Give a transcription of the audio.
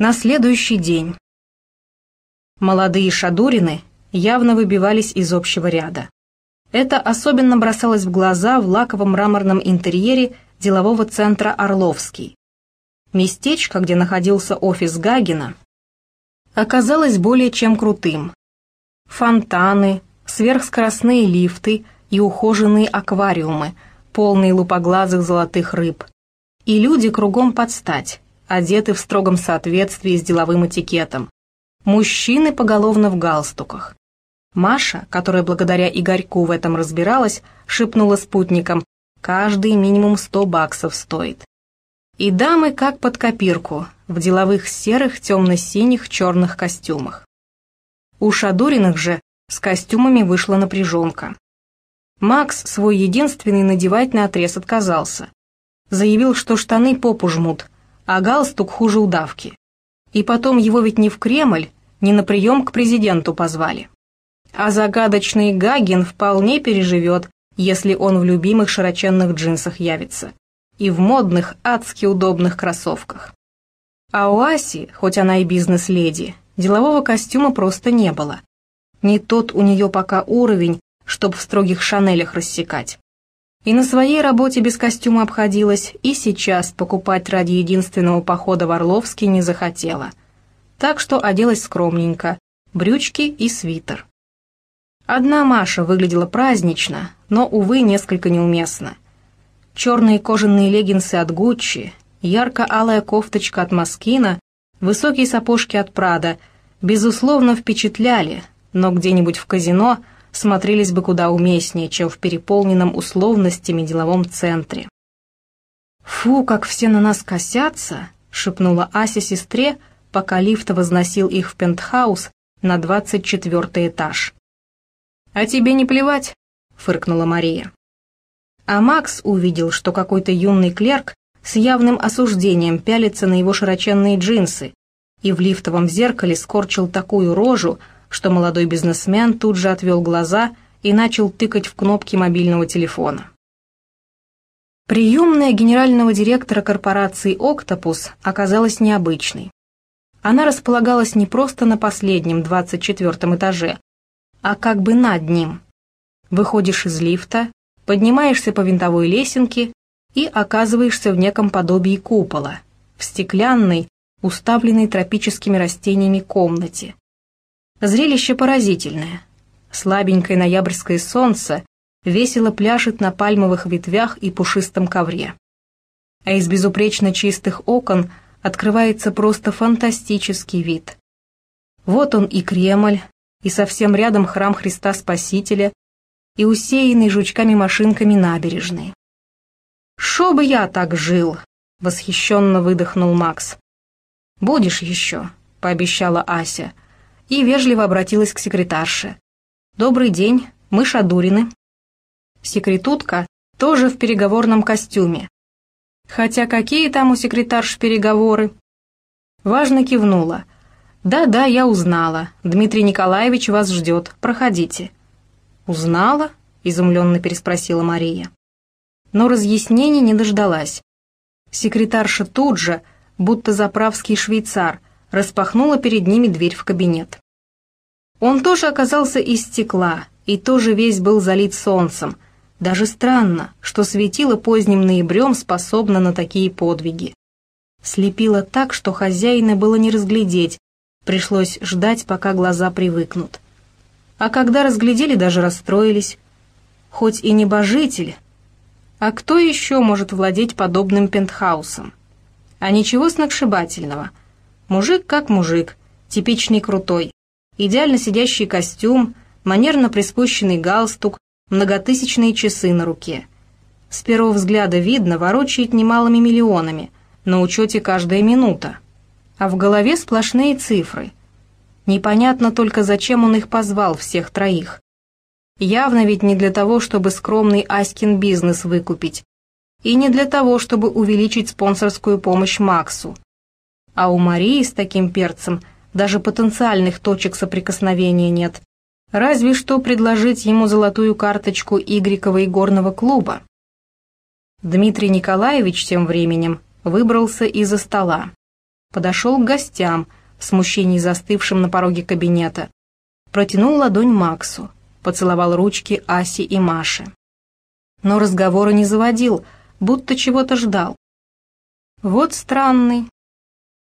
На следующий день. Молодые шадурины явно выбивались из общего ряда. Это особенно бросалось в глаза в лаковом мраморном интерьере делового центра «Орловский». Местечко, где находился офис Гагина, оказалось более чем крутым. Фонтаны, сверхскоростные лифты и ухоженные аквариумы, полные лупоглазых золотых рыб. И люди кругом под стать, одеты в строгом соответствии с деловым этикетом. Мужчины поголовно в галстуках. Маша, которая благодаря Игорьку в этом разбиралась, шепнула спутникам, каждый минимум сто баксов стоит. И дамы как под копирку, в деловых серых, темно-синих, черных костюмах. У Шадуриных же с костюмами вышла напряженка. Макс свой единственный надевать на отрез отказался. Заявил, что штаны попу жмут, а галстук хуже удавки. И потом его ведь не в Кремль, не на прием к президенту позвали. А загадочный Гагин вполне переживет, если он в любимых широченных джинсах явится. И в модных, адски удобных кроссовках. А у Аси, хоть она и бизнес-леди, делового костюма просто не было. Не тот у нее пока уровень, чтоб в строгих шанелях рассекать. И на своей работе без костюма обходилась, и сейчас покупать ради единственного похода в Орловский не захотела. Так что оделась скромненько, брючки и свитер. Одна Маша выглядела празднично, но, увы, несколько неуместно. Черные кожаные леггинсы от Гуччи, ярко-алая кофточка от Маскина, высокие сапожки от Прада, безусловно, впечатляли, но где-нибудь в казино смотрелись бы куда уместнее, чем в переполненном условностями деловом центре. «Фу, как все на нас косятся!» — шепнула Ася сестре, пока лифт возносил их в пентхаус на двадцать четвертый этаж. «А тебе не плевать?» — фыркнула Мария. А Макс увидел, что какой-то юный клерк с явным осуждением пялится на его широченные джинсы и в лифтовом зеркале скорчил такую рожу, что молодой бизнесмен тут же отвел глаза и начал тыкать в кнопки мобильного телефона. Приемная генерального директора корпорации «Октопус» оказалась необычной. Она располагалась не просто на последнем, 24 этаже, а как бы над ним. Выходишь из лифта, поднимаешься по винтовой лесенке и оказываешься в неком подобии купола, в стеклянной, уставленной тропическими растениями комнате. Зрелище поразительное. Слабенькое ноябрьское солнце весело пляшет на пальмовых ветвях и пушистом ковре. А из безупречно чистых окон открывается просто фантастический вид. Вот он и Кремль, и совсем рядом храм Христа Спасителя, и усеянный жучками-машинками набережные. «Шо бы я так жил!» — восхищенно выдохнул Макс. «Будешь еще», — пообещала Ася, и вежливо обратилась к секретарше. «Добрый день, мы Шадурины». Секретутка тоже в переговорном костюме. Хотя какие там у секретарш переговоры? Важно кивнула. «Да-да, я узнала. Дмитрий Николаевич вас ждет. Проходите». «Узнала?» — изумленно переспросила Мария. Но разъяснений не дождалась. Секретарша тут же, будто заправский швейцар, распахнула перед ними дверь в кабинет. Он тоже оказался из стекла и тоже весь был залит солнцем. Даже странно, что светило поздним ноябрем способно на такие подвиги. Слепило так, что хозяина было не разглядеть, Пришлось ждать, пока глаза привыкнут. А когда разглядели, даже расстроились. Хоть и небожитель, а кто еще может владеть подобным пентхаусом? А ничего сногсшибательного. Мужик как мужик, типичный крутой. Идеально сидящий костюм, манерно приспущенный галстук, многотысячные часы на руке. С первого взгляда видно, ворочает немалыми миллионами, на учете каждая минута а в голове сплошные цифры. Непонятно только, зачем он их позвал, всех троих. Явно ведь не для того, чтобы скромный Аськин бизнес выкупить, и не для того, чтобы увеличить спонсорскую помощь Максу. А у Марии с таким перцем даже потенциальных точек соприкосновения нет. Разве что предложить ему золотую карточку Игрикова игорного клуба. Дмитрий Николаевич тем временем выбрался из-за стола. подошел к гостям, в смущении застывшим на пороге кабинета. Протянул ладонь Максу, поцеловал ручки Аси и Маши. Но разговора не заводил, будто чего-то ждал. «Вот странный»,